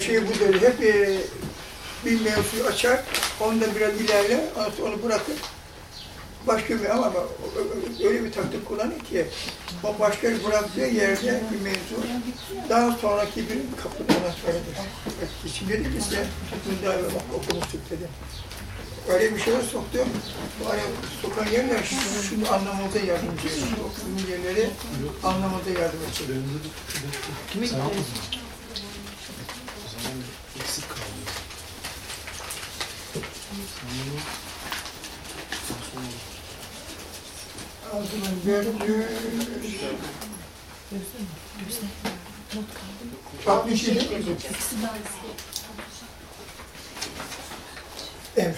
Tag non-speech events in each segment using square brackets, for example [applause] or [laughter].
şey bu böyle hep e, bir mevzuyu açar, ondan biraz ilerle, onu bırakır. Başka bir ama öyle bir taktik kullanır ki o başka bir bıraktığı yerde bir mevzu daha sonraki bir kapıda ona size bunu daha evvel bak okumuştuk dedi. Öyle bir şeyler soktu. Araya sokan yerler şunu, anlamamıza yardımcı. Okuduğum yerleri anlamamıza yardım edecek. Eksik kaldı. Ağzının gördüğü... 67 mi? Evet.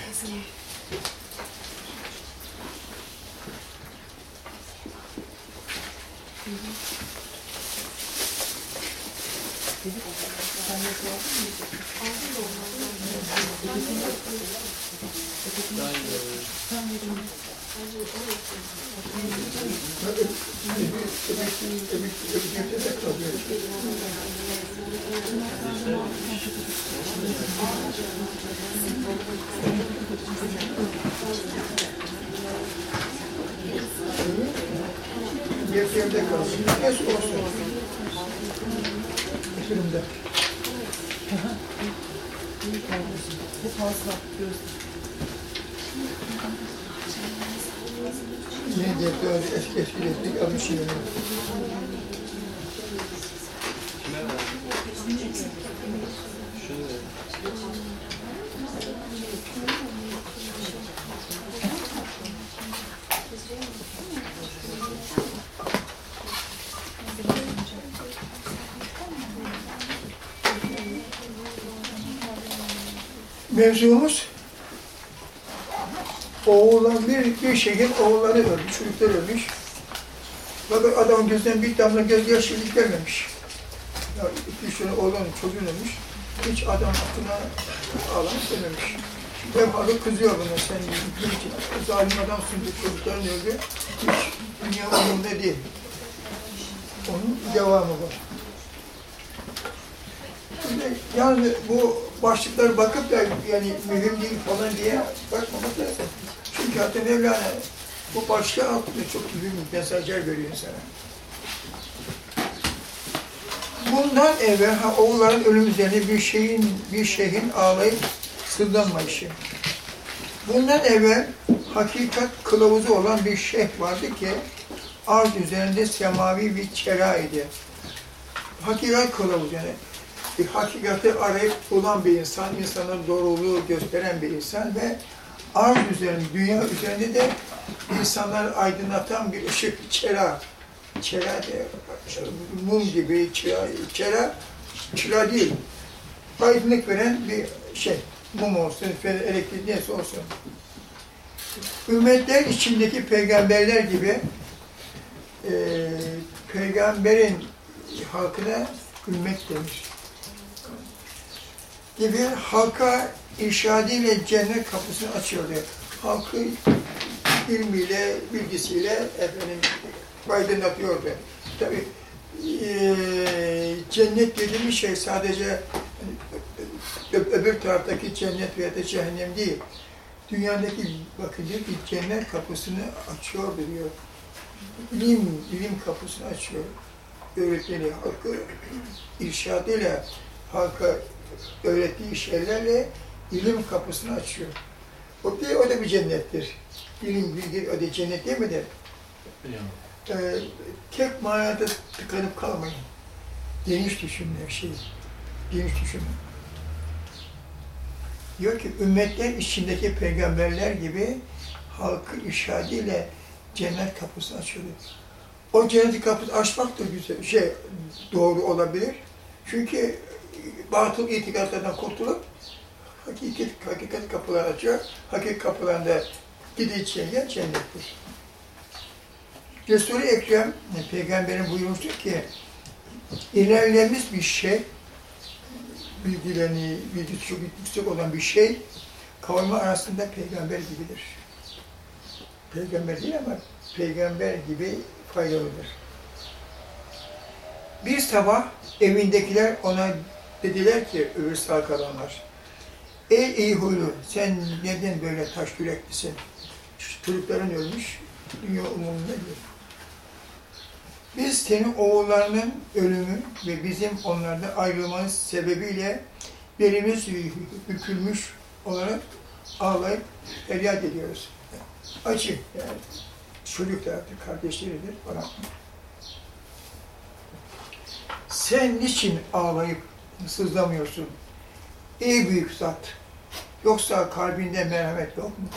Yetimde kalsın. Neyse olsun. Bitirimde. Bu fazla göz. Yeni defter eski eski defter almış yeni. Mevzumuz oğullar bir, bir şeyin oğulları ölmüş, çocuklar ölmüş. Fakat adamın gözünden bir damla göz yaşlılık gelmemiş. Ya iki üç oğlan çocuğun ölmüş. Hiç adam aklına alan dememiş. Devamlı kızıyor buna sen zalim adamsın bu çocukların öldü. Hiç dünya umurunda değil. Onun devamı var. Şimdi yani bu başlıklara bakıp da yani mühim değil falan diye bakmamak lazım. Çünkü hatta Mevlana bu başlığı altında çok mühim mesajlar veriyor insana. Bundan evvel ha, oğulların ölüm üzerine bir şeyin bir şeyin ağlayıp sırlanmayışı. Bundan evvel hakikat kılavuzu olan bir şeyh vardı ki arz üzerinde semavi bir çera idi. Hakikat kılavuzu yani bir hakikati arayıp bulan bir insan, insanın doğruluğu gösteren bir insan ve arz üzerinde, dünya üzerinde de insanları aydınlatan bir ışık, çera. Çera mum gibi çera, çera, çera değil. Aydınlık veren bir şey. Mum olsun, elektrik neyse olsun. Ümmetler içindeki peygamberler gibi e, peygamberin halkına ümmet demiş gibi halka irşadiyle cennet kapısını açıyordu. Halkı ilmiyle, bilgisiyle efendim aydınlatıyordu. Tabi cennet dediğimiz şey sadece ö- öbür taraftaki cennet veya da cehennem değil. Dünyadaki bakın diyor ki cennet kapısını açıyordu diyor. İlim, ilim kapısını açıyor. Öğretmeni halkı irşadıyla halka öğrettiği şeylerle ilim kapısını açıyor. O, bir, o da bir cennettir. İlim, bilgi, o da cennet değil mi de? Ee, tek manada tıkanıp kalmayın. Geniş düşünün her şeyi. Geniş düşünün. Diyor ki, ümmetler içindeki peygamberler gibi halkı irşadiyle cennet kapısını açıyor. O cennet kapısını açmak da güzel, şey doğru olabilir. Çünkü batıl itikatlardan kurtulup hakikat, hakikat kapıları açıyor. Hakikat kapılarında gideceği yer cennettir. Resul-i Ekrem, peygamberin buyurmuştur ki, ilerlemiş bir şey, bilgilerini, bilgisi çok yüksek olan bir şey, kavmi arasında peygamber gibidir. Peygamber değil ama peygamber gibi faydalıdır. Bir sabah evindekiler ona Dediler ki öbür sağ kalanlar. Ey iyi huylu, sen neden böyle taş yüreklisin? Çocukların ölmüş, dünya umurunda değil. Biz senin oğullarının ölümü ve bizim onlardan ayrılmamız sebebiyle belimiz bükülmüş olarak ağlayıp feryat ediyoruz. Acı yani. Çocuklardır, kardeşleridir falan. Sen niçin ağlayıp sızlamıyorsun? Ey büyük zat! Yoksa kalbinde merhamet yok mu?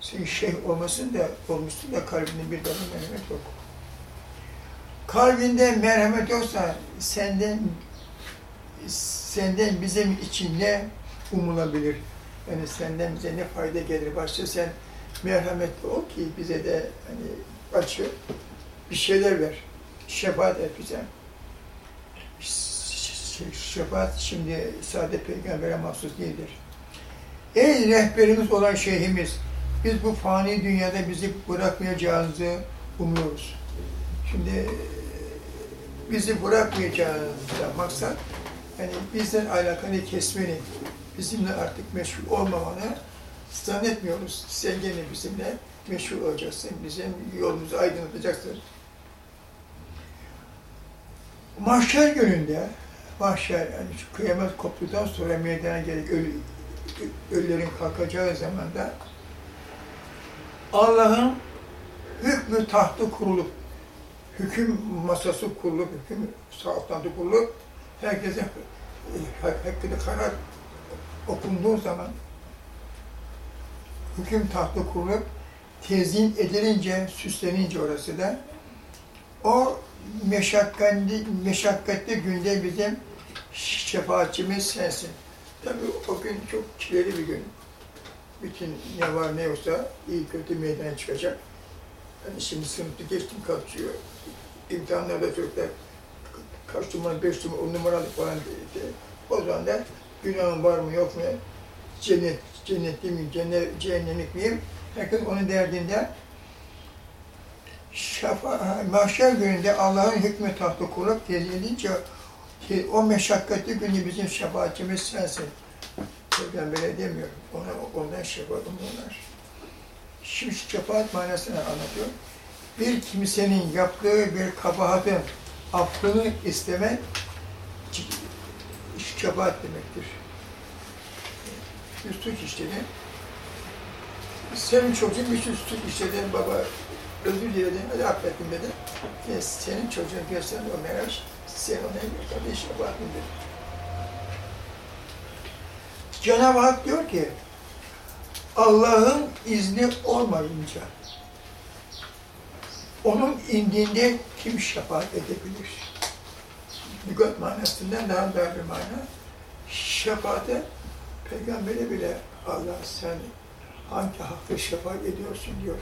Sen şey olmasın da, olmuşsun da kalbinde bir damla merhamet yok. Kalbinde merhamet yoksa senden senden bizim için ne umulabilir? Yani senden bize ne fayda gelir? Başta sen merhametli ol ki bize de hani açı bir şeyler ver. Şefaat et bize. Şefaat şimdi sade peygambere mahsus değildir. Ey rehberimiz olan şeyhimiz, biz bu fani dünyada bizi bırakmayacağınızı umuyoruz. Şimdi e, bizi bırakmayacağınızda maksat, yani bizden alakanı kesmeni, bizimle artık meşgul olmamanı zannetmiyoruz. Sen gene bizimle meşgul olacaksın, bizim yolumuzu aydınlatacaksın. Mahşer gününde, mahşer yani şu kıyamet koptuktan sonra meydana gelecek ölü, ölülerin kalkacağı zamanda Allah'ın hükmü tahtı kurulup, hüküm masası kurulup, hüküm saltanatı kurulup, herkese hakkında karar okunduğu zaman hüküm tahtı kurulup tezyin edilince, süslenince orası da o meşakkatli, meşakkatli günde bizim şefaatçimiz sensin. Tabii o gün çok çileli bir gün. Bütün ne var ne yoksa iyi kötü meydana çıkacak. Hani şimdi sınıfta geçtim kalkıyor. İmtihanlarda çocuklar kaç numara, beş numara, on numaralık falan dedi. O zaman da günahım var mı yok mu, cennet, cennetli miyim, cennet, cehennemlik miyim? Herkes onun derdinde. Şafa, mahşer gününde Allah'ın hükmü tahtı kurup tezyilince ki o meşakkatli günü bizim şefaatçimiz sensin. Peygamber'e demiyorum. Ona, ondan şefaat onlar. Şimdi şefaat manasını anlatıyor. Bir kimsenin yaptığı bir kabahatin affını istemek şefaat demektir. Bir suç işledi. Senin çocuğun bir suç işledi. Baba özür diledim, hadi affettim dedi. Senin çocuğun görsen o merak, sen ona bir kardeş şefaatin dedi. Cenab-ı Hak diyor ki, Allah'ın izni olmayınca, onun indiğinde kim şefaat edebilir? Lügat manasından daha dar bir mana. Şefaate, peygambere bile Allah sen hangi hakta şefaat ediyorsun diyor.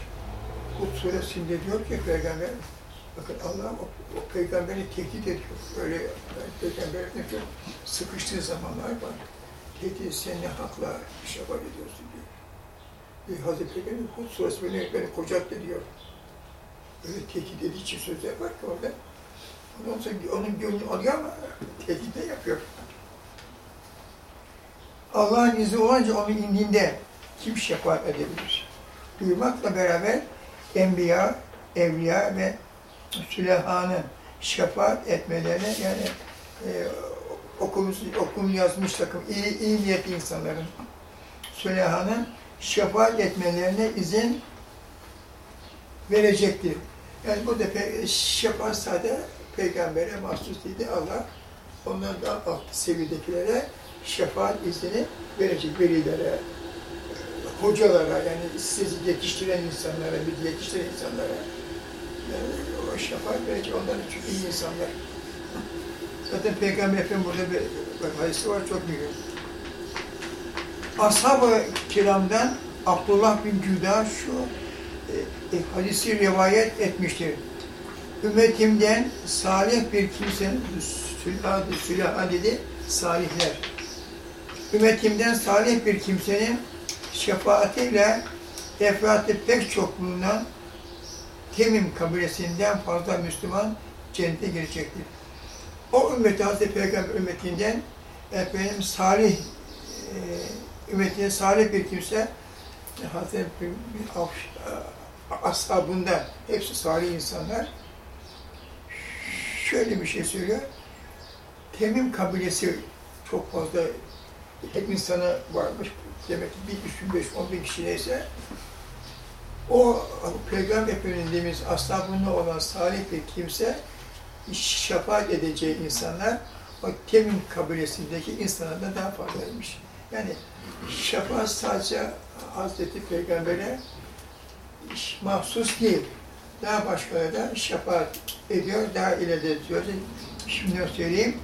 Hud suresinde diyor ki peygamber, bakın Allah o, o peygamberi tehdit ediyor. Öyle yani peygamberin çok sıkıştığı zamanlar var. Tehdit sen ne hakla şefaat ediyorsun diyor. Bir Hazreti Peygamber Hud suresi beni, beni kocattı diyor. Öyle tehdit edici sözler var ki orada. Ondan sonra onun gönlü alıyor ama tehdit de yapıyor. Allah'ın izni olunca onun indiğinde kim şefaat edebilir? Duymakla beraber enbiya, evliya ve sülehanın şefaat etmelerine yani e, okumuş, okum yazmış takım iyi, iyi niyetli insanların sülehanın şefaat etmelerine izin verecektir. Yani bu da şefaat sade peygambere mahsus değildi. Allah onlardan alt seviyedekilere şefaat izni verecek velilere, hocalara yani sizi yetiştiren insanlara, bir yetiştiren insanlara yani o şefaat verecek. Onlar için iyi insanlar. [laughs] Zaten Peygamber Efendimiz burada bir, bir hadisi var çok büyük. Ashab-ı kiramdan Abdullah bin Cüda şu e, e, hadisi rivayet etmiştir. Ümmetimden salih bir kimsenin, Sülah, Sülah dedi, salihler. Ümmetimden salih bir kimsenin şefaatiyle efratı pek çok bulunan Temim kabilesinden fazla Müslüman cennete girecektir. O ümmeti Hazreti Peygamber ümmetinden efendim salih e, ümmetine salih bir kimse Hazreti ashabında hepsi salih insanlar şöyle bir şey söylüyor. Temim kabilesi çok fazla hep insana varmış. Demek ki bir üç bin, beş, on bin kişi neyse o Peygamber Efendimiz ashabında olan salih bir kimse şefaat edeceği insanlar o Temim kabilesindeki insanlardan daha fazlaymış. Yani şefaat sadece Hazreti Peygamber'e mahsus değil. Daha başkaları da şefaat ediyor, daha ileride diyor. Şimdi söyleyeyim,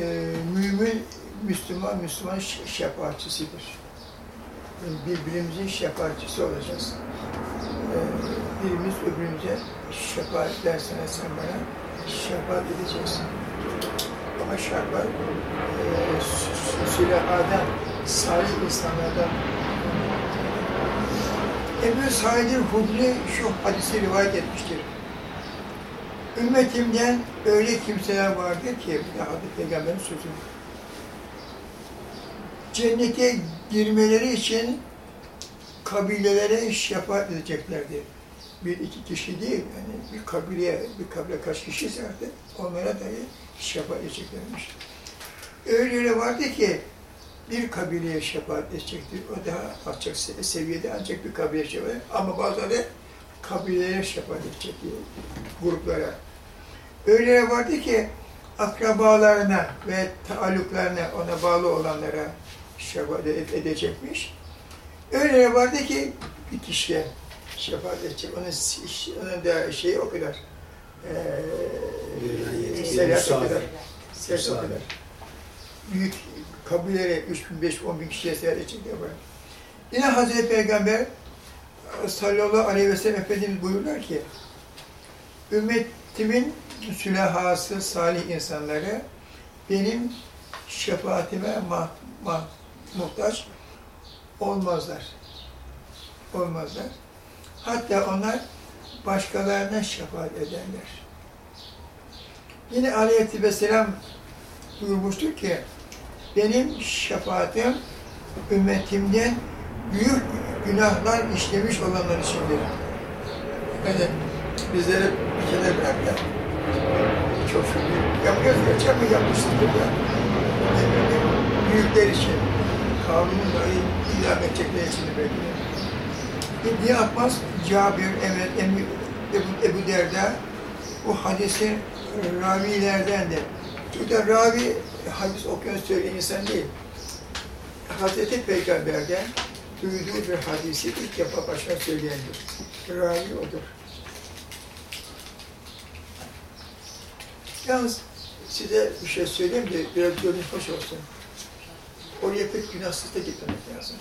e, mümin, Müslüman, Müslüman şefaatçisidir. Birbirimizin şefaatçisi olacağız. E, birimiz öbürümüze şefaat dersene sen bana şefaat edeceğiz. Ama şartlar e, Sü- Sülehadan, salih insanlardan Ebu Said Hudri şu hadisi rivayet etmiştir. Ümmetimden öyle kimseler vardır ki, bu da Hazreti Peygamber'in sözü. Cennete girmeleri için kabilelere şefaat edeceklerdir. Bir iki kişi değil, yani bir kabileye, bir kabile kaç kişiyse artık onlara dahi şefaat edeceklermiş. Öyle vardı ki bir kabileye şefaat edecektir. O daha alçak se- seviyede ancak bir kabileye şefaat Ama bazıları kabilelere şefaat edecek diye, gruplara. Öyle vardı ki akrabalarına ve taalluklarına, ona bağlı olanlara şefaat ed- edecekmiş. Öyle vardı ki bir kişiye şefaat edecek. Onun, onun da şeyi o kadar. Ee, selat o kadar. Selat o kadar. Büyük kabilelere 3 bin, 5 bin, 10 bin kişiye seyahat edecek var. Yine Hazreti Peygamber sallallahu aleyhi ve sellem Efendimiz buyurlar ki ümmetimin sülahası, salih insanları benim şefaatime mah, mah, muhtaç olmazlar. Olmazlar. Hatta onlar başkalarına şefaat ederler. Yine aleyhisselam buyurmuştur ki benim şefaatim ümmetimden büyük günahlar işlemiş olanlar içindir. Yani bizlere bir kere bırak da çok şükür yapıyoruz ya, çok mu yapmışızdır da. Büyükler için, kavminin dahi idam edecekler için de belki. İbni Abbas, Cabir, evet, Ebu, Ebu, Ebu Derda bu hadisin ravilerden de. Çünkü ravi hadis okuyan söyleyen insan değil. Hazreti Peygamber'den duyduğu bir hadisi ilk defa başına söyleyendir. Ravi odur. Yalnız size bir şey söyleyeyim de biraz gönlünüz hoş olsun. Oraya pek günahsız da gitmemek lazım.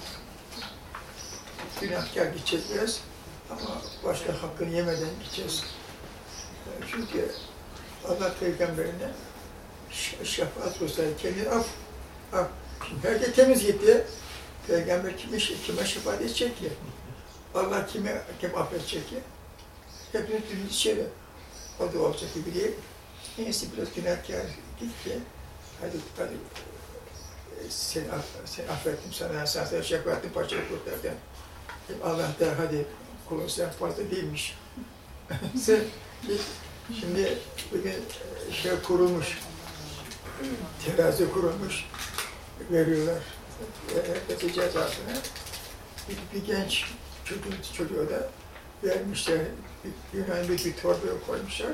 Günahkar gideceğiz biraz ama başka hakkını yemeden gideceğiz. Çünkü Allah peygamberine şefaat olsaydı kendini af, af. Şimdi herkes temiz gitti. Peygamber kime, kime şefaat edecek ki? Allah kime, kim affedecek ki? Hepimiz dün içeri. O da olacak gibi değil. Neyse biraz günahkar git ki, hadi, hadi seni, seni affettim sana, sen sana şefaatin parçayı kurtardın. Allah der hadi kulun sen fazla değilmiş. [laughs] sen. Şimdi bugün e, şey kurulmuş, terazi kurulmuş, veriyorlar herkese cezasını. Bir, bir genç çocuğu, çocuğu da vermişler, bir, Yunan bir, bir torbaya koymuşlar.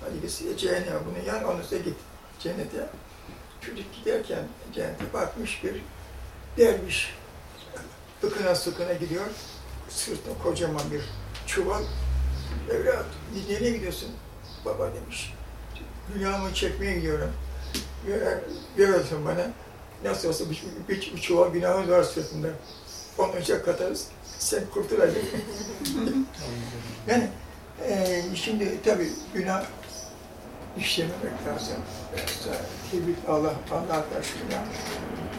Hadi git cehenneme bunu yan, onu da git cennete. Çocuk giderken cennete bakmış bir derviş, ıkına sıkına gidiyor, sırtında kocaman bir çuval. Evlat, nereye gidiyorsun? Baba demiş. Günahımı çekmeye gidiyorum. Ver, veriyorsun bana. Nasıl olsa bir, bir, bir çuval günahımız var sırtında. Onu önce katarız. Sen kurtulacaksın. [laughs] yani e, şimdi tabii günah işlememek lazım. Tevhid Allah, Allah karşısında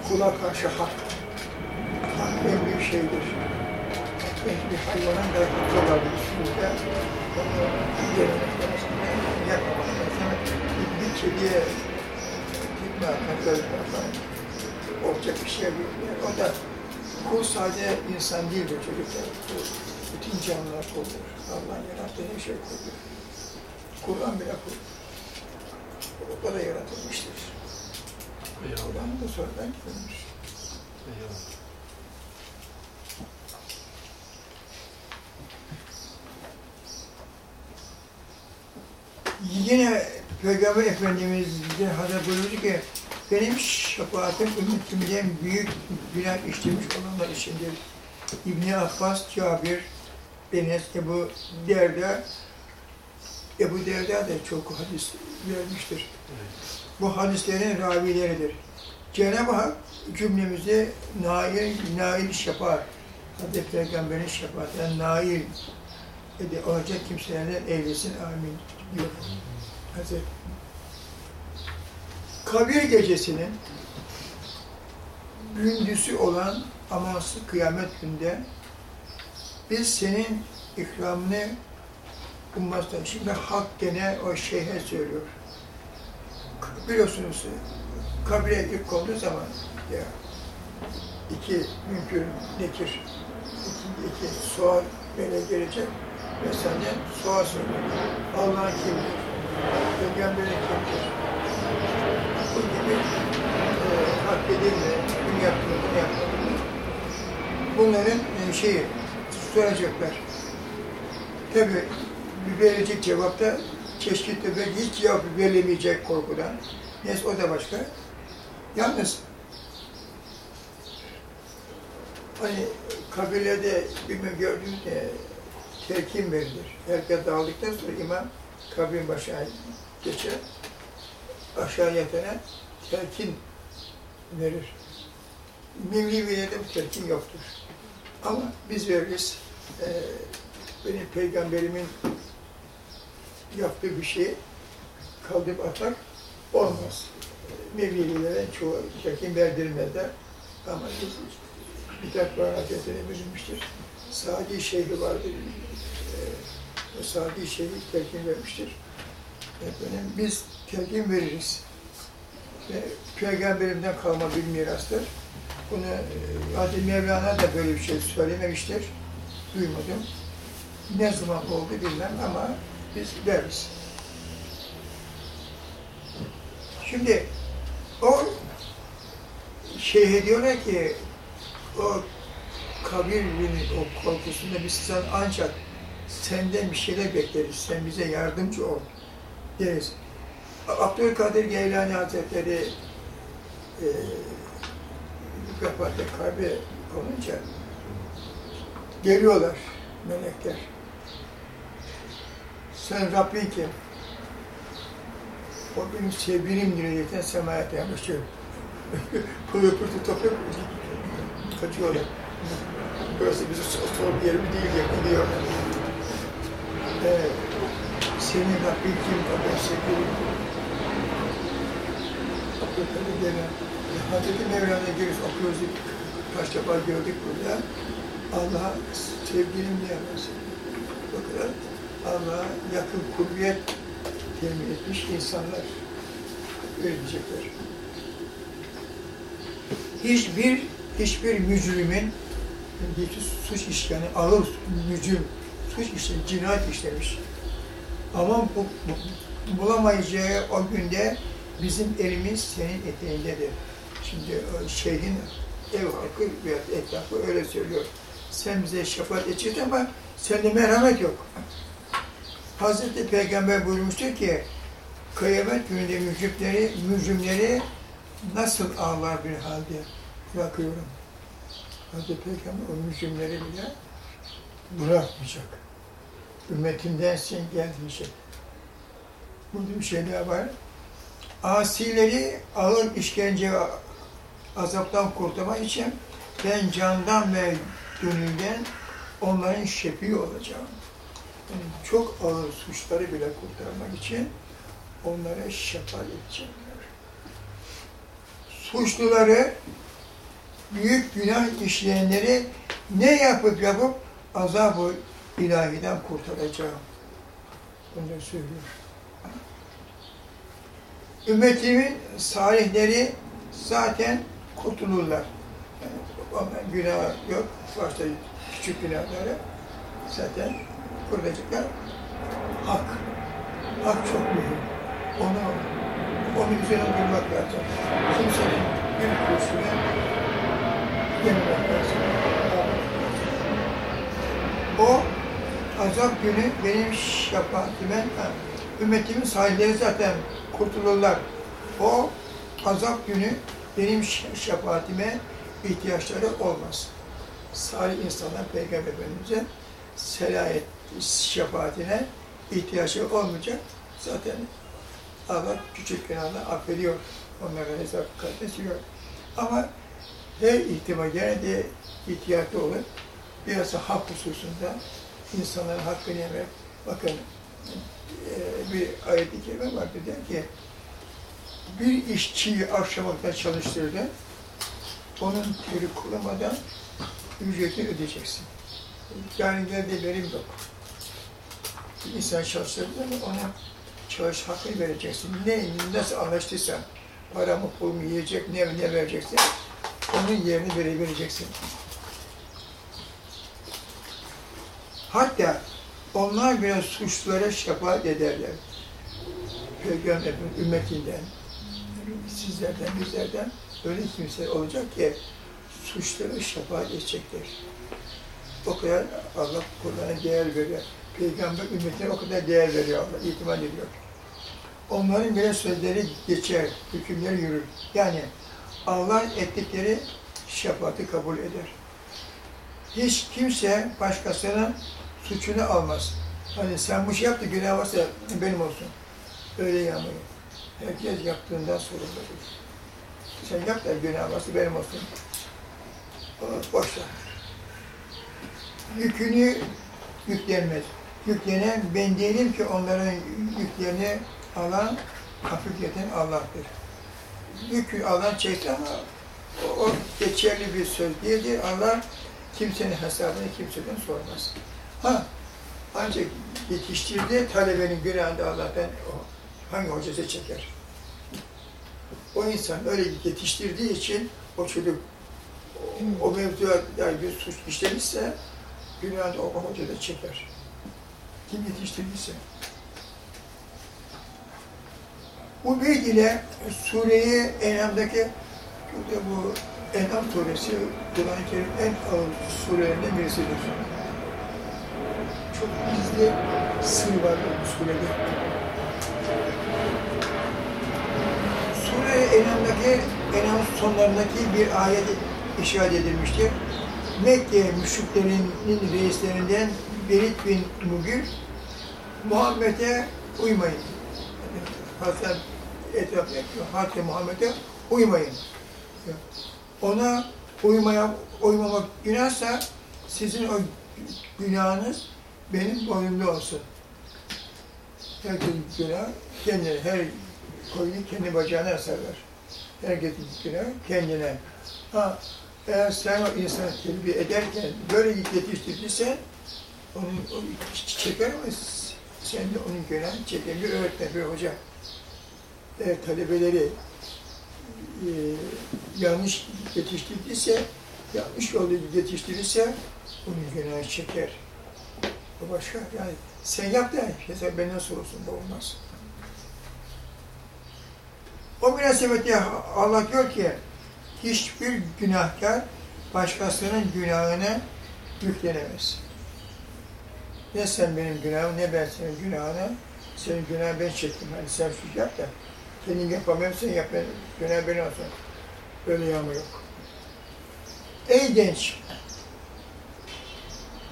kula karşı hak. Hak en büyük şeydir. Bir hayvanın da hakkı var üstünde. Onu yememek lazım. Yapmamak lazım. Bir, kediye böyle falan. Olacak bir şey. Yani o da kul sadece insan değil bu çocuklar. Bütün canlılar kuldur. Allah'ın yarattığı her şey kuldur. Kur'an bile kul. O da yaratılmıştır. Kur'an da sonradan gelmiş. Eyvallah. Yine Peygamber Efendimiz de Hazreti buyurdu ki benim şefaatim ümmetimden büyük günah işlemiş olanlar içindir. İbni Abbas, Cabir, Enes, Ebu Derda, Ebu Derda da çok hadis vermiştir. Evet. Bu hadislerin ravileridir. Cenab-ı Hak cümlemizi nail, nail şefaat, Hazreti Peygamber'in şefaatinden nail ede, olacak kimselerden eylesin. Amin diyor. Hazreti. Kabir gecesinin gündüzü olan amansız kıyamet günde biz senin ikramını ummazdan. Şimdi hak gene o şeyhe söylüyor. Biliyorsunuz kabire ilk konduğu zaman ya iki mümkün nekir, iki, iki sual böyle gelecek ve senden sual soruyor. Allah kimdir? Peygamberi kimdir? Bu gibi e, hak edilme, bunu yaptın, bunu yapmadın. Bunların e, şeyi soracaklar. Tabi verecek cevapta çeşitli ve hiç cevap verilemeyecek korkudan. Neyse o da başka. Yalnız hani kabirlerde bilmem gördüğünüz e, telkin verilir. Herkes dağıldıktan sonra imam kabrin başına geçer. Aşağı yatana telkin verir. Mevlivilerde bu telkin yoktur. Ama biz veririz. Ee, benim peygamberimin yaptığı bir şey kaldırıp atar olmaz. Mevlililere çoğu çekim verdirmezler. Ama biz Mithat Bağır Hazretleri bölünmüştür. Sadi Şeyhi vardır. O Sadi Şeyhi telkin vermiştir. Efendim, biz telkin veririz. Ve Peygamberimden kalma bir mirastır. Bunu e, Hadi Mevlana da böyle bir şey söylememiştir. Duymadım. Ne zaman oldu bilmem ama biz veririz. Şimdi o şey diyorlar ki o kabirin o korkusunda biz sen ancak senden bir şeyler bekleriz. Sen bize yardımcı ol deriz. Abdülkadir Geylani Hazretleri e, vefatı kalbi olunca geliyorlar melekler. Sen Rabbin kim? O benim sevgilimdir diyerekten semaya dayanmışıyor. [laughs] Pırı pırtı toplayıp kaçıyorlar. Burası bizim sol bir yerimiz değil, yakın diyor. Ee, senin Rabbin kim? Ben sevgilim. Abdülkadir gelen. Hazreti Mevlana giriş okuyoruz. Kaç defa gördük burada. Allah'a sevgilim diyemez. O kadar Allah'a yakın kurbiyet temin etmiş insanlar öyle diyecekler. Hiçbir hiçbir mücrimin bir suç işlemi, ağır mücrim, suç işlemiş, cinayet işlemiş. Ama bu, bu, bulamayacağı o günde bizim elimiz senin eteğindedir. Şimdi şeyhin ev halkı veya etrafı öyle söylüyor. Sen bize şefaat edeceksin ama sende merhamet yok. Hazreti Peygamber buyurmuştur ki, kıyamet gününde mücrimleri, mücrimleri nasıl ağlar bir halde bırakıyorum. Hazreti Peygamber o mücrimleri bile bırakmayacak. Ümmetimdensin gel diyecek. Burada bir şey daha var. Asileri ağır işkence azaptan kurtarmak için ben candan ve gönülden onların şefi olacağım. Çok ağır suçları bile kurtarmak için onlara şefaat edecekler. Suçluları, büyük günah işleyenleri ne yapıp yapıp azabı ilahiden kurtaracağım. Bunu söylüyor. Ümmetimin salihleri zaten kurtulurlar. Yani günah yok. Başta küçük günahları zaten kurtulacaklar. Hak. Hak çok mühim. Onu, onun üzerine durmak lazım. Kimsenin bir kursuna yememek lazım. O azap günü benim şefaatime, ümmetimin sahipleri zaten kurtulurlar. O azap günü benim şefaatime ihtiyaçları olmaz. Salih insanlar Peygamber Efendimiz'e selayet şefaatine ihtiyaçları olmayacak. Zaten Allah küçük günahını affediyor. Onlara hesap kardeşiyor. Ama her ihtimal gene de ihtiyatlı olur. Biraz da hak hususunda insanların hakkını yemek. Bakın eee, bir ayet-i kerime vardı der ki bir işçiyi akşamdan çalıştırdı. Onun teri kullanmadan ücretini ödeyeceksin. Yani geldi verim yok. Bir insan çalıştırdı ama ona çalış hakkını vereceksin. Ne, nasıl anlaştıysan, para mı, pul mu yiyecek, ne, ne vereceksin, onun yerini vere-. Hatta onlar bile suçlulara şefaat ederler. Peygamber ümmetinden, sizlerden, bizlerden öyle kimse olacak ki suçlara şefaat edecekler. O kadar Allah Kur'an'a değer veriyor. Peygamber ümmetine o kadar değer veriyor Allah, itimat ediyor. Onların bile sözleri geçer, hükümleri yürür. Yani Allah ettikleri şefaati kabul eder. Hiç kimse başkasının suçunu almaz. Hani sen bu şey yaptı, günah varsa benim olsun. Öyle yanmıyor. Herkes yaptığından sorumludur. Sen yap da günah varsa benim olsun. Boş. Yükünü yüklenmez. Yüklenen ben değilim ki onların yüklerini alan, hafifleten Allah'tır. Yükü alan çekti ama o, o geçerli bir söz değildir. Allah kimsenin hesabını kimseden sormaz. Ha, ancak yetiştirdiği talebenin günahını da Allah'tan o, hangi hocası çeker? O insan öyle yetiştirdiği için o çocuk o, o mevzuya bir suç işlemişse günahını o, hoca da çeker. Kim yetiştirdiyse. Bu beyt ile sureyi Enam'daki bu Enam suresi Kur'an-ı Kerim en ağır surelerinden birisidir. Çok gizli sır var bu surede. Sure Enam'daki, Enam sonlarındaki bir ayet işaret edilmiştir. Mekke müşriklerinin reislerinden Berit bin Mugir, Muhammed'e uymayın. Hazreti etrafındaki Hazreti Muhammed'e uymayın. Ona uymaya, uymamak günahsa sizin o günahınız benim boynumda olsun. Herkesin günah kendine, her koyunu kendi bacağına sarlar. Herkesin günah kendine. Ha, eğer sen o insanı terbiye ederken böyle yetiştirdiysen onu, onu çeker ama sen de onun günahını çeken bir öğretmen, bir hoca. Eğer talebeleri e, yanlış yetiştirdiyse, yanlış yolda yetiştirirse onun günahı çeker. O başka. Yani sen yap da hesap benden sorulsun da olmaz. O münasebetle Allah diyor ki hiçbir günahkar başkasının günahını yüklenemez. Ne sen benim günahım, ne ben senin günahını. Senin günahı ben çektim. Hani sen suç yap da kendin yapamıyorsan yap, günah benim olsun. Böyle yağma yok. Ey genç!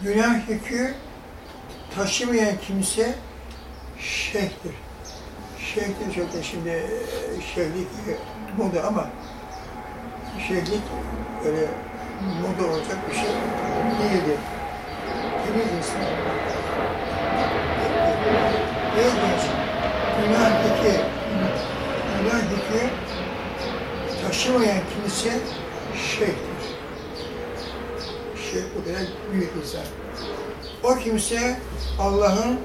Günah yükü taşımayan kimse şeyhtir. Şeyhtir çok da şimdi e, şeyhlik moda ama şeyhlik öyle moda olacak bir şey değildir. Temiz insan. Genç, günah yükü, günah yükü taşımayan kimse şeyhtir. Şeyh bu kadar büyük insan. O kimse Allah'ın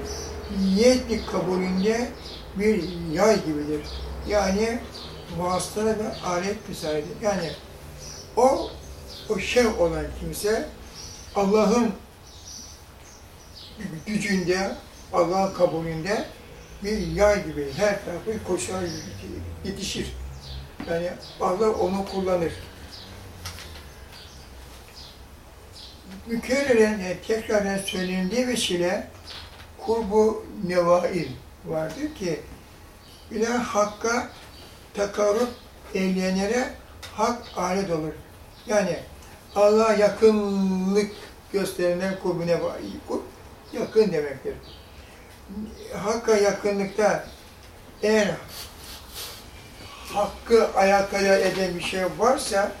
niyetli kabulünde bir yay gibidir. Yani vasıta ve alet misalidir. Yani o, o şey olan kimse Allah'ın gücünde, Allah'ın kabulünde bir yay gibi her tarafı koşar yetişir. Yani Allah onu kullanır. Mükerreren, yani tekrardan söylendiği vesile kurbu nevail vardır ki bir de hakka takarrub eyleyenlere hak alet olur. Yani Allah'a yakınlık gösterilen nevail, kurb yakın demektir. Hakka yakınlıkta eğer hakkı ayakaya eden bir şey varsa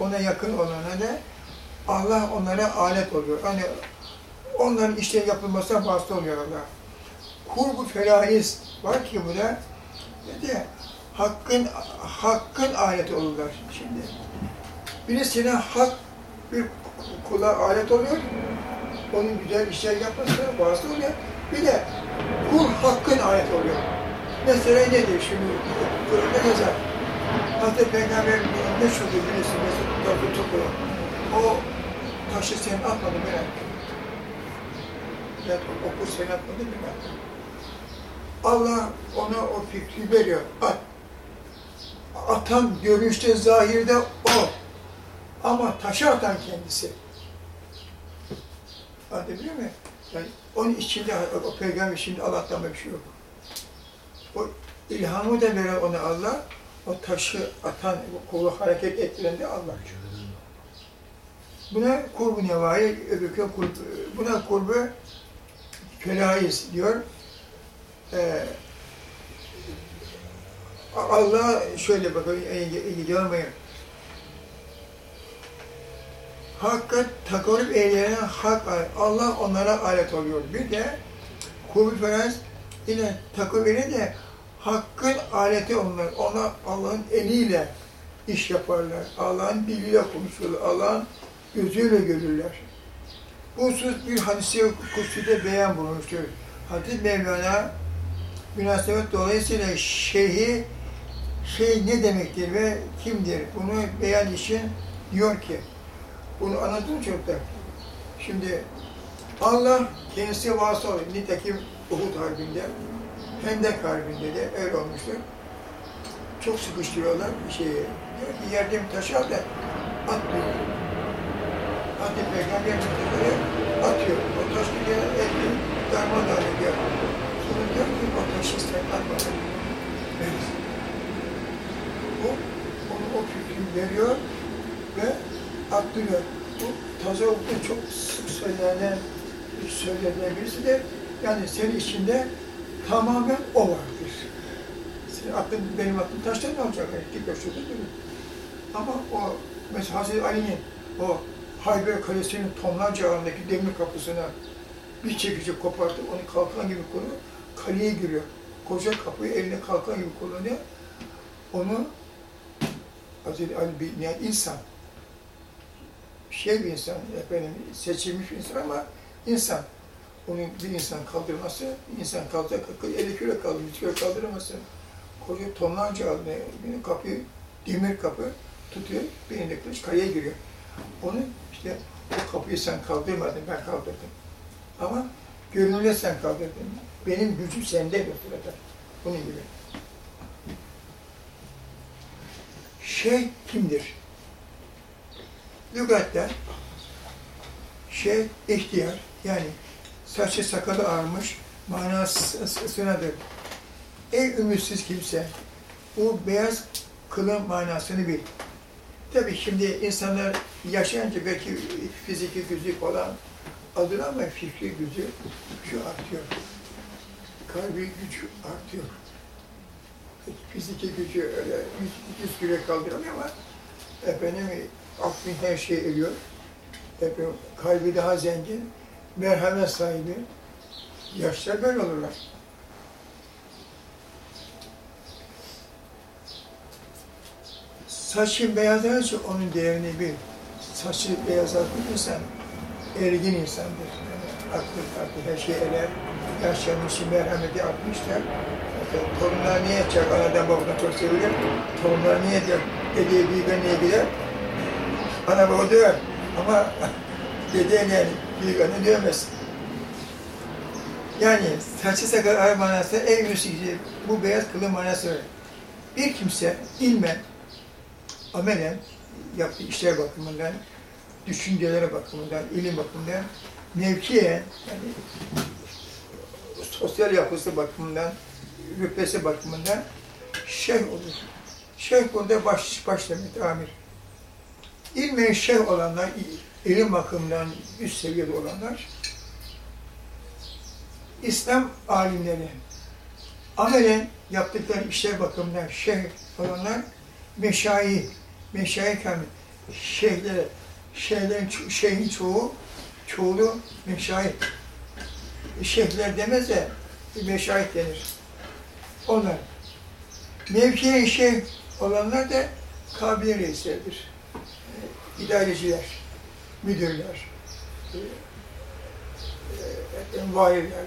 ona yakın olana da Allah onlara alet oluyor. Hani onların işleri yapılmasına vasıta oluyor Allah. Kurbu felaiz var ki bu da de hakkın hakkın aleti olurlar şimdi. Birisine hak bir kula alet oluyor. Onun güzel işler yapmasına vasıta oluyor. Bir de kul hakkın ayet oluyor. Mesela nedir şimdi? Kur'an'da yazar. Hazreti Peygamber meşhur birisi mesela Davut Topura. O taşı sen atmadın attım. Ya okur sen atmadın attım. Allah ona o fikri veriyor. At. Atan görünüşte zahirde o. Ama taşı atan kendisi. Anlatabiliyor muyum? Yani onun içinde, o peygamber şimdi Allah'tan bir şey yok. O ilhamı da veren ona Allah, o taşı atan, o kolu hareket ettiren de Allah. Buna kurbu nevai, öbürkü kurbu, buna kurbu felaiz diyor. Ee, Allah şöyle bakın, görmeyin. Hakka takarrub eyleyene hak, Allah onlara alet oluyor. Bir de kuvvet falan yine takarrub eyleyene de hakkın aleti onlar. Ona Allah'ın eliyle iş yaparlar. Allah'ın diliyle konuşurlar. Allah'ın gözüyle görürler. Bu husus bir hadisi kutsüde beyan bulunmuştur. Hadis Mevlana münasebet dolayısıyla şeyhi şey ne demektir ve kimdir? Bunu beyan için diyor ki bunu anlattım çocuklar. Şimdi Allah kendisi vasıta oluyor. Nitekim Uhud Harbi'nde, Hendek Harbi'nde de öyle olmuştur. Çok sıkıştırıyorlar bir şeyi. Diyor ki yerde bir taşı al da at diyor. Hadi peygamber taşları atıyor. O taş bir yere elli darmadağın ediyor. Sonra diyor ki o taşı sen atma. Evet. O, onu o fikri veriyor ve attırıyor. Bu tasavvufta çok sık söylenen, söylenen birisi de yani senin içinde tamamen o vardır. Senin aklın, benim aklım taştan olacak? Yani, git şurada durun. Ama o, mesela Hazreti Ali'nin o Hayber Kalesi'nin tonlarca ağındaki demir kapısına bir çekici kopartıp onu kalkan gibi koyuyor, kaleye giriyor. Koca kapıyı eline kalkan gibi kullanıyor. Onu Hazreti Ali bir yani insan, şey bir insan, efendim, seçilmiş bir insan ama insan. Onu bir insan kaldırması, insan kaldıracak, 50 kilo kaldırır, 100 kilo kaldıramazsın. Koca tonlarca aldı, kapıyı, demir kapı tutuyor, birinde kılıç kaleye giriyor. Onu işte o kapıyı sen kaldırmadın, ben kaldırdım. Ama görünürde sen kaldırdın. Benim gücüm sende bir sırada. Bunun gibi. Şey kimdir? Lügatte şey ihtiyar, yani saçı sakalı ağarmış manasınadır. Ey ümitsiz kimse, bu beyaz kılın manasını bil. Tabii şimdi insanlar yaşayınca belki fiziki gücü falan alır ama fikri gücü şu artıyor. Kalbi gücü artıyor. Fiziki gücü öyle yüz, yüz kilo kaldıramıyor ama efendim aklın her şey eriyor. Efendim, kalbi daha zengin, merhamet sahibi. Yaşlar böyle olurlar. Saçın beyazlarsa onun değerini bil. Saçı beyazlatmışsan ergin insandır. Yani aklı, aklı her şey erer. Yaşlanmışı merhameti artmışsa Torunlar niye yapacak? Anadan babadan çok sevilir. Torunlar niye yapacak? Dedeye büyük anneye gider. Ana baba döver. Ama dedeyle büyük anne dövmez. Yani saçı sakal ay manası en müsiki bu beyaz kılın manası öyle. Bir kimse ilmen, amelen yaptığı işler bakımından, düşüncelere bakımından, ilim bakımından, mevkiye, yani sosyal yapısı bakımından, rütbesi bakımından şeyh olur. Şeyh burada baş, baş demek, amir. İlmen şeyh olanlar, ilim bakımından üst seviyede olanlar, İslam alimleri, amelen yaptıkları işler bakımından şeyh olanlar, meşayi, meşayi kamil, şeyhlere, şeyhlerin, şeyhin çoğu, çoğulu meşayih. Şeyhler demez de meşayih denir. Onlar. Mevkiye şeyh olanlar da kabile reislerdir. İdareciler, müdürler, e, e,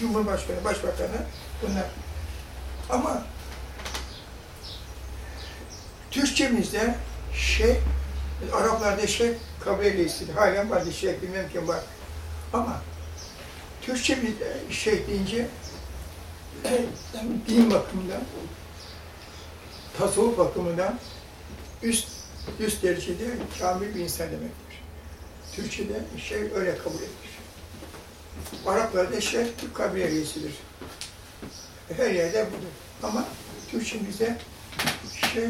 cumhurbaşkanı, başbakanı bunlar. Ama Türkçemizde şey, Araplarda şey kabile reisidir. Halen var, şey bilmem kim var. Ama Türkçemizde şey deyince din bakımından, tasavvuf bakımından üst üst derecede kamil bir insan demektir. Türkçe'de şey öyle kabul edilir. Araplarda şey Türk kabile reisidir. Her yerde budur. Ama Türkçemizde şey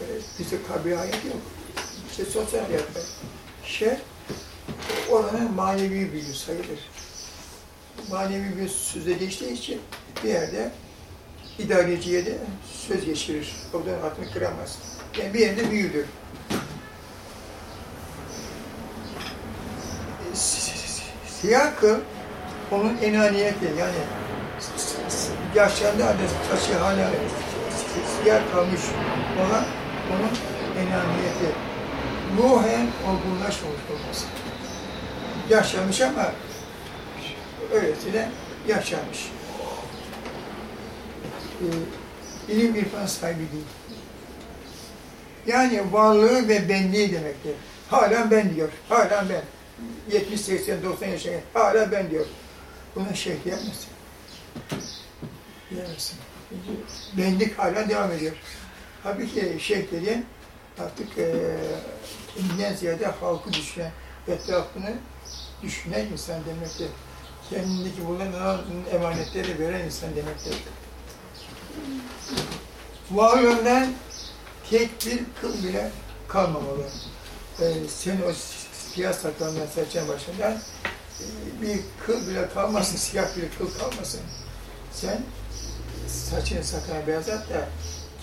böyle bize kabile ayet yok. İşte sosyal hayatlar. Şey oranın manevi büyüğü sayılır. Manevi bir sözde geçtiği için bir yerde idareciye de söz geçirir. Oradan hatını kıramaz. Yani bir yerde büyüdür. Siyah kıl onun enaniyeti yani yaşlandı halde saçı hala siyah kalmış olan onun enaniyeti. Ruhen olgunlaşmamış olması. Yaşlanmış ama öylesine yaşanmış. Ee, ilim irfan sahibi değil. Yani varlığı ve benliği demektir. Hala ben diyor, hala ben. 70, 80, 90 yaşında hala ben diyor. Buna şey diyemezsin. Diyemezsin. Benlik hala devam ediyor. Halbuki şeyh dediğin artık e, kendinden ziyade halkı düşünen, etrafını düşünen insan demektir. Kendindeki bulunan emanetleri veren insan demektir. Varlığından tek bir kıl bile kalmamalı. Ee, senin o siyah sakalından saçın başından e, bir kıl bile kalmasın, [laughs] siyah bir kıl kalmasın. Sen saçını sakalını beyazlat da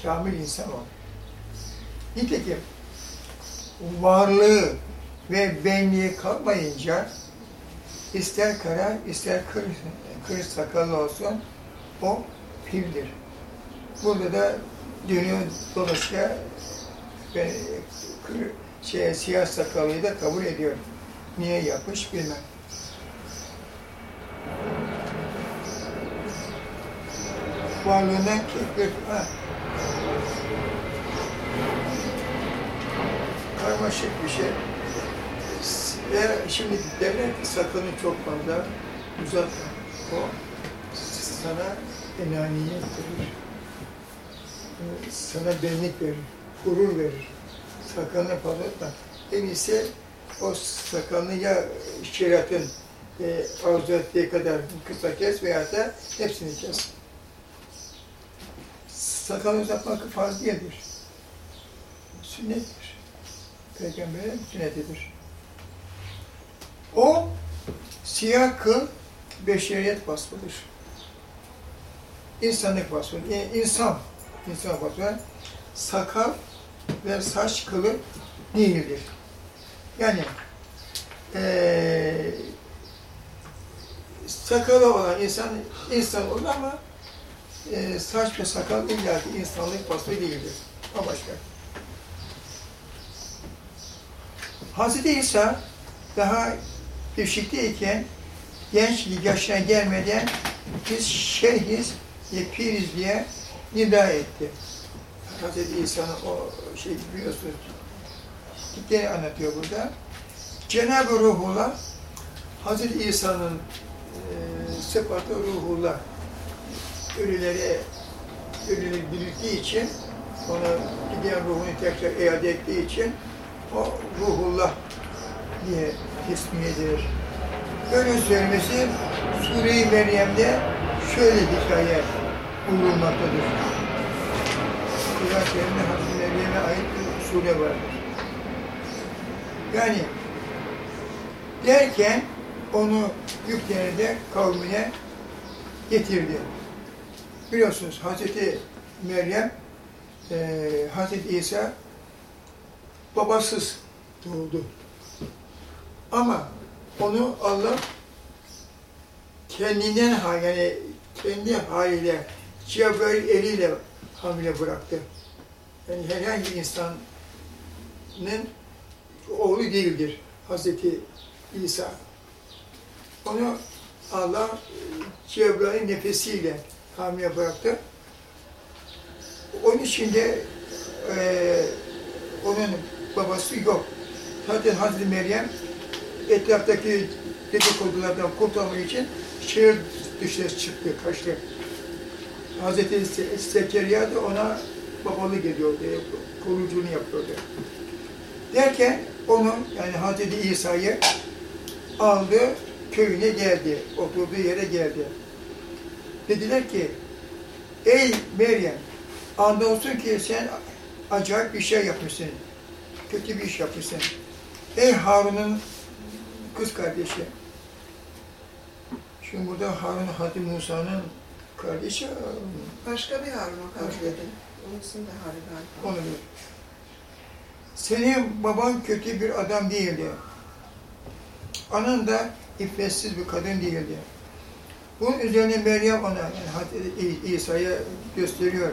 kamil insan ol. Nitekim varlığı ve benliği kalmayınca ister kara, ister kır, kır sakallı olsun, o pirdir. Burada da dönüyor dolayısıyla ben şey, siyah sakallıyı da kabul ediyorum. Niye yapmış bilmem. Varlığından ha. Karmaşık bir şey. Ve şimdi devlet sakalını çok fazla uzatma. O sana enaniyet verir. Sana benlik verir, gurur verir. Sakalını fazla tutma. En iyisi o sakalını ya şeriatın e, arzu ettiği kadar kısa kes veya da hepsini kes. Sakalı uzatmak farz değildir. Sünnettir. Peygamberin sünnetidir. O siyah kıl beşeriyet vasfıdır. İnsanlık vasfı, insan, insan vasfı, sakal ve saç kılı değildir. Yani eee sakalı olan insan, insan olur ama eee saç ve sakal illa ki insanlık vasfı değildir. O başka. Hazreti İsa daha düşükteyken gençlik yaşına gelmeden biz şeyhiz diye piriz diye nida etti. Hazreti İsa'nın o şey biliyorsunuz. Gittiğini anlatıyor burada. Cenab-ı Ruhullah Hazreti İsa'nın e, sıfatı ruhullah ölüleri ölüleri dirilttiği için ona giden ruhunu tekrar iade ettiği için o ruhullah diye tesmih edilir. Böyle söylemesi Sure-i Meryem'de şöyle hikaye bulunmaktadır. Kur'an-ı Kerim'de Hazreti Meryem'e ait bir sure vardır. Yani derken onu yüklenede kavmine getirdi. Biliyorsunuz Hazreti Meryem, e, Hazreti İsa babasız doğdu. Ama onu Allah kendinden yani kendi haliyle Cebrail eliyle hamile bıraktı. Yani herhangi insanın oğlu değildir Hazreti İsa. Onu Allah Cebrail nefesiyle hamile bıraktı. Onun için de eee, onun babası yok. Zaten Hazreti Meryem etraftaki dedikodulardan kurtulmak için şehir dışına çıktı, kaçtı. Hazreti Zekeriya da ona babalık ediyordu, koruculuğunu yapıyordu. Derken onu, yani Hazreti İsa'yı aldı, köyüne geldi, oturduğu yere geldi. Dediler ki, ey Meryem, andolsun ki sen acayip bir şey yapmışsın, kötü bir iş yapmışsın. Ey Harun'un kız kardeşi, şimdi burada Harun Hazreti Musa'nın kardeşi, Başka bir Harun o Başka. kadar. Onun ismi de Harun galiba. onu diyor. Senin baban kötü bir adam değildi. Anan da iffetsiz bir kadın değildi. Bunun üzerine Meryem ona, yani İsa'ya gösteriyor.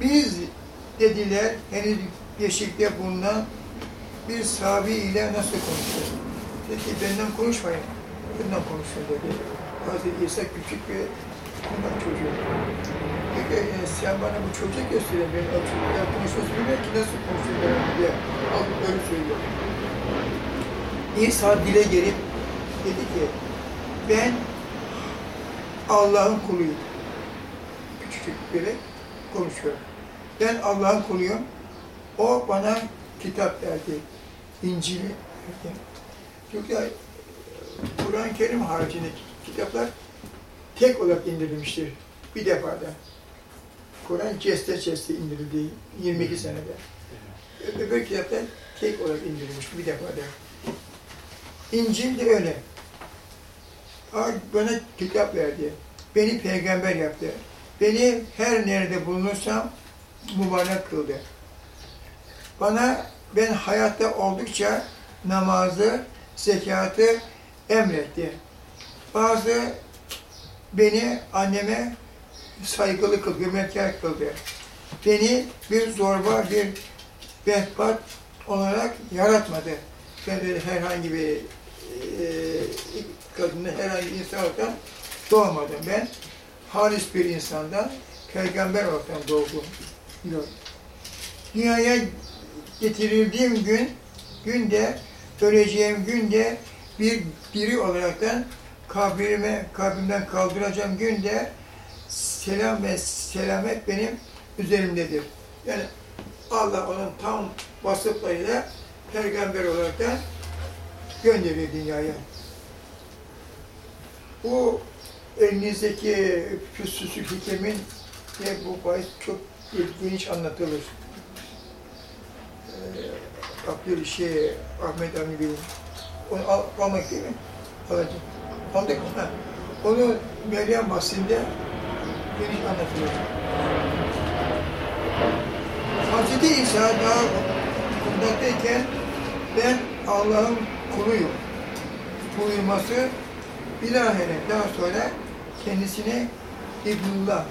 Biz dediler, henüz beşikte bulunan bir sahabi ile nasıl konuşuyor? Dedi ki benden konuşmayın, bundan konuşun dedi. Hazreti İsa küçük bir kundak çocuğu. Peki e, sen bana bu çocuk gösterin, ben o çocukla konuşması bilmiyorum ki nasıl konuşuyor diye alıp öyle söylüyor. İsa dile gelip dedi ki, ben Allah'ın kuluyum. Küçücük biri konuşuyor. Ben Allah'ın kuluyum. O bana kitap verdi. İncil'i verdi. Çünkü Kur'an-ı Kerim haricindeki kitaplar tek olarak indirilmiştir. Bir defada. Kur'an ceste ceste indirildi 22 senede. Öbür kitaplar tek olarak indirilmiş bir defada. İncil de öyle. Bana kitap verdi. Beni peygamber yaptı. Beni her nerede bulunursam mübarek kıldı. Bana ben hayatta oldukça namazı, zekatı emretti. Bazı beni anneme saygılı kıldı, hürmetkar kıldı. Beni bir zorba, bir bedbat olarak yaratmadı. Ben herhangi bir e, kadını, herhangi bir insandan doğmadım. Ben halis bir insandan, peygamber olarak doğdum. Dünyaya getirildiğim gün, günde, öleceğim günde bir diri olaraktan kabrime, kabrimden kaldıracağım günde selam ve selamet benim üzerimdedir. Yani Allah onun tam vasıflarıyla peygamber olarak da gönderiyor dünyaya. Bu elinizdeki Füsusül Hikem'in de bu bahis çok geniş anlatılır. Ee, Abdül şey, Ahmet Avni Bey'in. Onu al, almak değil mi? Alacağım. Aldık mı? Onu Meryem bahsinde geniş anlatılıyor. Hazreti İsa daha kundaktayken ben Allah'ın kuluyum. Buyurması bilahare daha sonra kendisine İbnullah,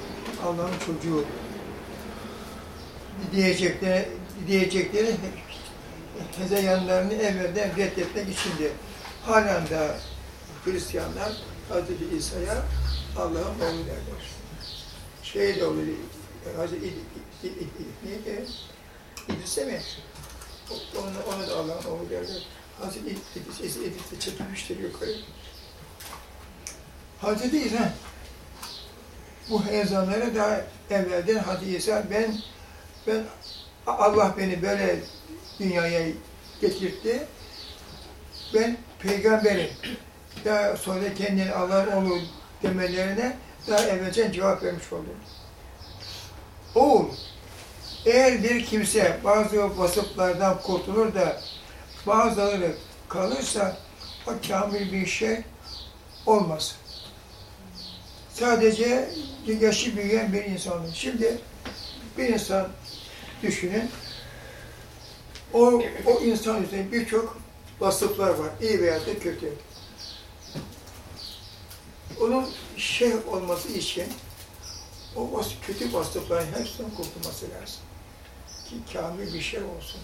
Allah'ın çocuğu diyecekleri, diyecekleri hezeyanlarını evvelden reddetmek içindi. Halen de Hristiyanlar Hazreti İsa'ya Allah'ın oğlu derler. şey de oluyor. Hazreti neydi? İdris'e mi? O- Onu, onu da Allah'ın oğlu derler. Hazreti İd, İdris, İdris de çekilmiştir yukarı. Hazreti İsa bu ezanları daha evvelden Hazreti İsa ben ben Allah beni böyle dünyaya getirdi. Ben peygamberim. Daha sonra kendini Allah'ın oğlu demelerine daha evvelce cevap vermiş oldum. Oğul, eğer bir kimse bazı vasıflardan kurtulur da bazıları kalırsa o kamil bir şey olmaz. Sadece yaşı büyüyen bir insandır. Şimdi bir insan düşünün, o, o insan üzerinde birçok vasıflar var, iyi veya da kötü. Onun şeyh olması için o kötü vasıfların hepsinden kurtulması lazım. Ki kamil bir şey olsun.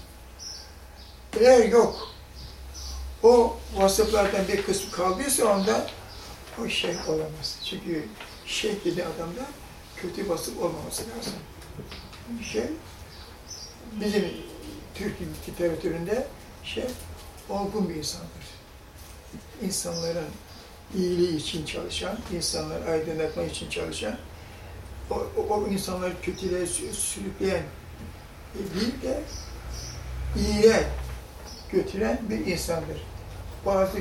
Eğer yok, o vasıflardan bir kısmı kaldıysa onda o şeyh olamaz. Çünkü şeyh dediği adamda kötü vasıf olmaması lazım. Şey, bizim Türk literatüründe şey, olgun bir insandır. İnsanların iyiliği için çalışan, insanları aydınlatmak için çalışan, o, o, o insanları kötülüğe sü- sürükleyen değil de iyiye götüren bir insandır. Bazı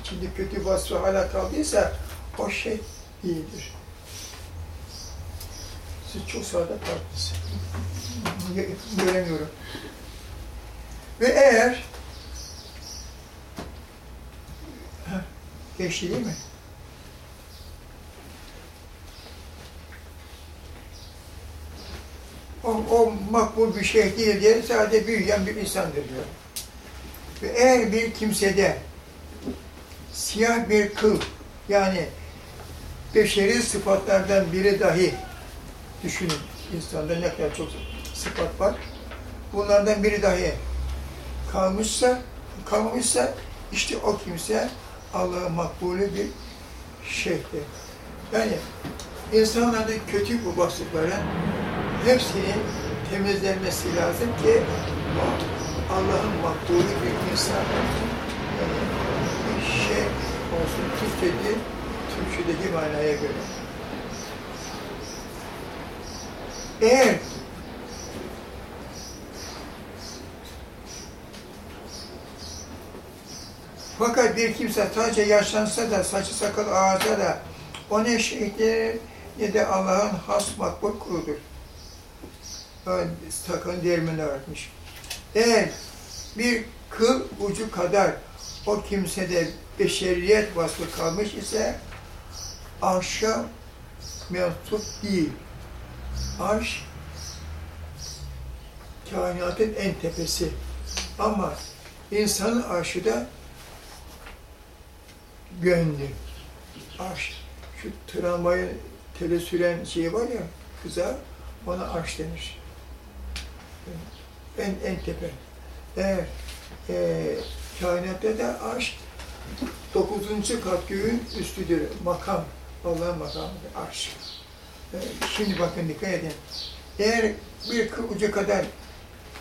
içinde kötü vasfı hala kaldıysa o şey iyidir. Siz çok sağda kaldınız. Gö- Göremiyorum. Ve eğer geçti değil mi? O, o makbul bir şey değil diye sadece büyüyen bir insandır diyor. Ve eğer bir kimsede siyah bir kıl yani beşeri sıfatlardan biri dahi düşünün insanda ne kadar çok sıfat var. Bunlardan biri dahi kalmışsa, kalmışsa işte o kimse Allah'ın makbulü bir şeyhtir. Yani insanlarda kötü bu vasıfların hepsinin temizlenmesi lazım ki Allah'ın makbulü bir insan bir şey olsun. Türkçe'de, Türkçedeki manaya göre. Eğer fakat bir kimse sadece yaşlansa da, saçı sakal ağarsa da o ne şeyhtir ne de Allah'ın has makbul kuludur. Öyle sakalın değirmeni artmış. Eğer bir kıl ucu kadar o kimsede beşeriyet vasfı kalmış ise arşa mensup değil. Arş kainatın en tepesi. Ama insanın arşı da gönlü. Arş. Şu tramvayı tele süren şey var ya, kıza, ona arş denir. En, en tepe. Eğer e, kainatta da arş dokuzuncu kat göğün üstüdür. Makam. Allah'ın makamıdır. Arş. E, şimdi bakın dikkat edin. Eğer bir ucu kadar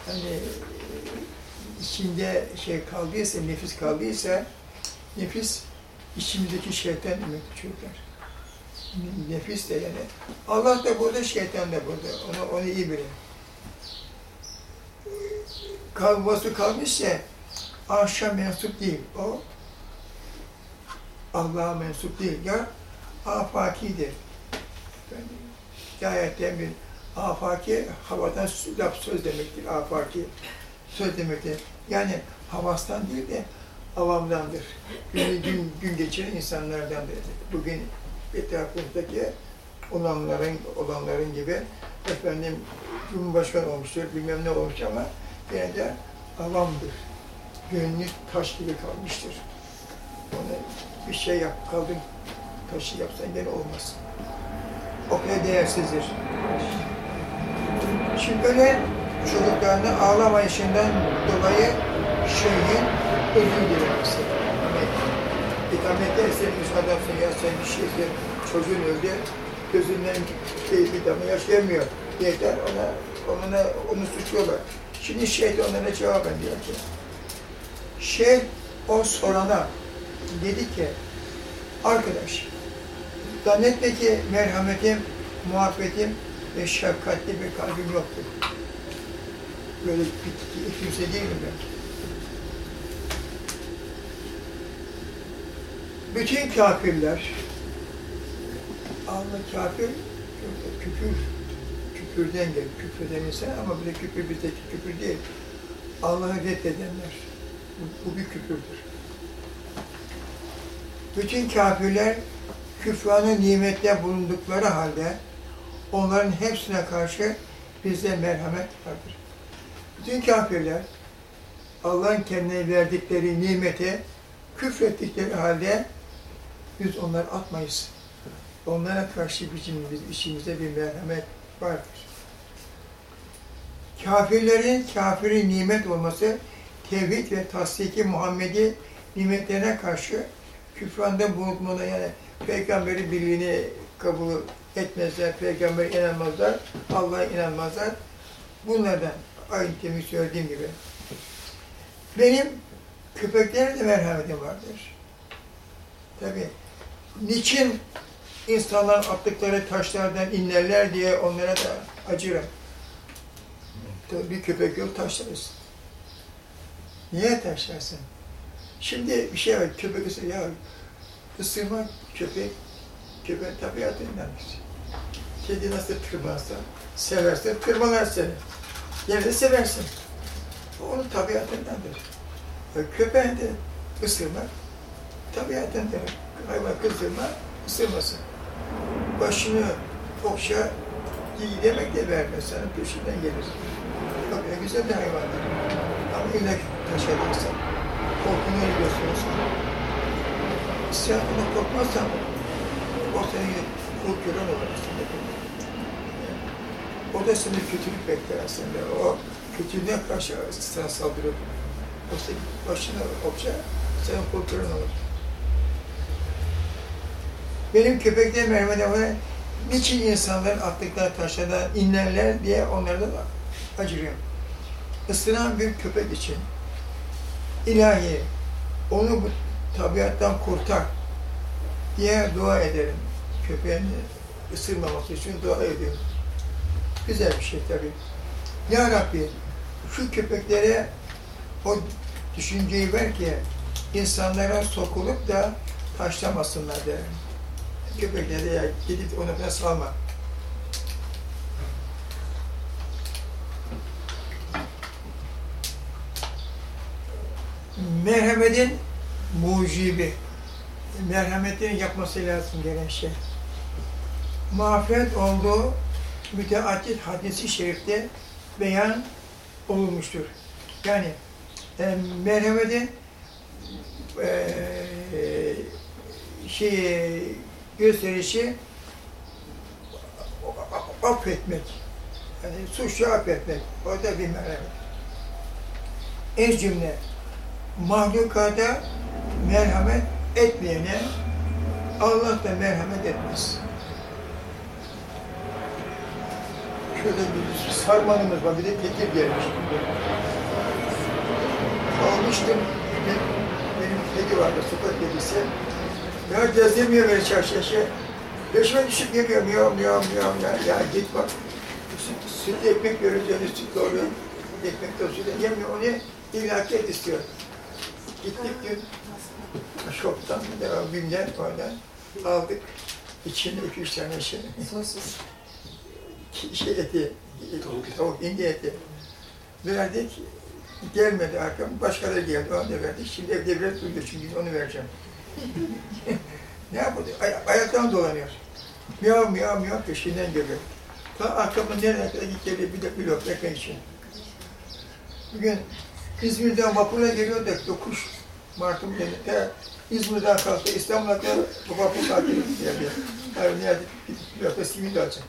hani içinde şey kaldıysa, nefis kaldıysa nefis içimizdeki şeytan çocuklar. Nefis de yani. Allah da burada, şeytan da burada. Onu, onu iyi bilin. Kalması kalmışsa arşa mensup değil. O Allah'a mensup değil. Ya afakidir. Yani, gayetten bir afaki havadan laf söz demektir. Afaki söz demektir. Yani havastan değil de avamdandır. Günü gün, gün geçiren insanlardandır. Bugün etrafımızdaki olanların, olanların gibi efendim Cumhurbaşkanı olmuştur, bilmem ne olmuş ama yine de avamdır. Gönlü taş gibi kalmıştır. Ona bir şey yap, kaldın taşı yapsan gene olmaz. O kadar değersizdir. Şimdi böyle çocuklarını ağlamayışından dolayı şeyhin özür dilemesi. Hani ikamet ederse müsaadensin ya sen bir şeysin, çocuğun öldü, gözünden bir, bir damla yaş gelmiyor. Yeter ona, ona, onu suçluyorlar. Şimdi şeyh onlara cevaben diyor ki, şeyh o sorana dedi ki, arkadaş, zannetme ki merhametim, muhabbetim ve şefkatli bir kalbim yoktur. Böyle bir, bir kimse değilim ben. Bütün kafirler, Allah kafir, küfür, küfürden gel, küfreden insan ama bu da küfür bizdeki küfür değil. Allah'ı reddedenler, bu, bu bir küfürdür. Bütün kafirler küfranı nimette bulundukları halde onların hepsine karşı bizde merhamet vardır. Bütün kafirler Allah'ın kendine verdikleri nimete küfrettikleri halde biz onları atmayız. Onlara karşı bizim içimizde bir merhamet vardır. Kafirlerin kafiri nimet olması tevhid ve tasdiki Muhammedi nimetlerine karşı küfranda bulunmada yani peygamberi birliğini kabul etmezler, peygamber inanmazlar, Allah'a inanmazlar. Bunlardan aynı demin söylediğim gibi. Benim köpeklere de merhametim vardır. Tabii. Niçin insanlar attıkları taşlardan inlerler diye onlara da acırım. Bir köpek yol taşlarız. Niye taşlarsın? Şimdi bir şey var, köpek ısır, ya ısırmak köpek, köpek tabiatındandır. Kedi nasıl tırmansa, severse tırmalar seni. Yerde seversin. O onun tabiatındandır. Köpeğin de ısırmak tabiatındır. Hayvan kızdırma, ısırmasın. Başını okşa, iyi demek de vermez sana, peşinden gelir. Bak ne güzel bir hayvandır. Ama inek taşırırsan, korkunu sen ona korkmazsan, o seni korkuran olur aslında. O da seni kötülük bekler aslında. O kötülüğüne karşı sana saldırır. O senin başına okşa, sen korkuran olur. Benim köpeklerim merhametim niçin insanların attıkları taşlardan inlerler diye onlara da acırıyorum. Isıran bir köpek için ilahi onu bu tabiattan kurtar diye dua ederim. Köpeğin ısırmaması için dua ediyorum. Güzel bir şey tabii. Ya Rabbi şu köpeklere o düşünceyi ver ki insanlara sokulup da taşlamasınlar derim. Köpekleri ya gidip onu falan salma. Merhametin mucibi. Merhametin yapması lazım gelen şey. Mağfiret olduğu müteaddit hadisi şerifte beyan olunmuştur. Yani e, merhametin e, şey gösterişi affetmek. Yani suçu affetmek. O da bir merhamet. Ez cümle mahlukata merhamet etmeyene Allah da merhamet etmez. Şöyle bir sarmanımız var, bir de tekir gelmiş. Almıştım, benim kedi vardı, sokak kedisi. Ya gezdirmiyor beni çarşıya. Peşime düşüp geliyor, miyav miyav miyav ya. Ya git bak, süt, süt ekmek görünce öyle süt doğruyor. Ekmek tosuyla yemiyor, onu ilaki et istiyor. Gittik dün, şoptan, devam BİM'den oradan aldık. İçinde iki üç tane şey, Sosis. şey eti, Tavuk. tavuk, hindi eti. Verdik, gelmedi arkam, başkaları geldi, onu da verdik. Şimdi evde biraz duruyor çünkü onu vereceğim. Ne yapıyor? Ay ayaktan dolanıyor. Miyav miyav miyav peşinden geliyor. Ta arkamın nereye kadar git geliyor, bir de bir lokma ekmek için. Bugün İzmir'den vapurla geliyor da 9 Mart'ın birinde İzmir'den kalktı, İstanbul'a kadar bu vapur takip geldi. Hayır, nerede? Bir lokma simit alacak.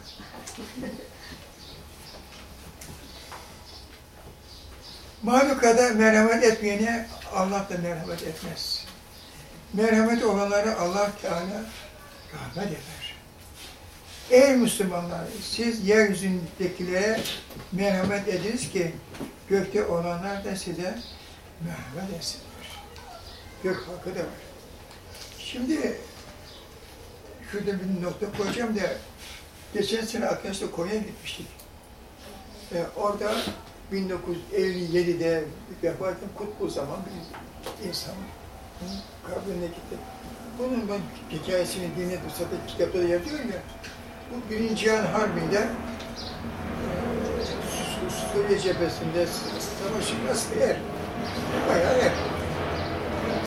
Mahlukada merhamet etmeyene Allah da merhamet etmez. Merhamet olanlara Allah Teala rahmet eder. Ey Müslümanlar, siz yeryüzündekilere merhamet ediniz ki gökte olanlar da size merhamet etsinler. Gök hakkı da var. Şimdi şurada bir nokta koyacağım da geçen sene arkadaşlar Konya'ya gitmiştik. Ee, orada 1957'de vefat eden kutlu zaman bir insan kabrine gitti. Bunun ben hikayesini dinledim. Zaten kitapta da yazıyor ya. Bu Birinci Cihan Harbi'nde e, Su- Suriye cephesinde savaşın asker. Bayağı er.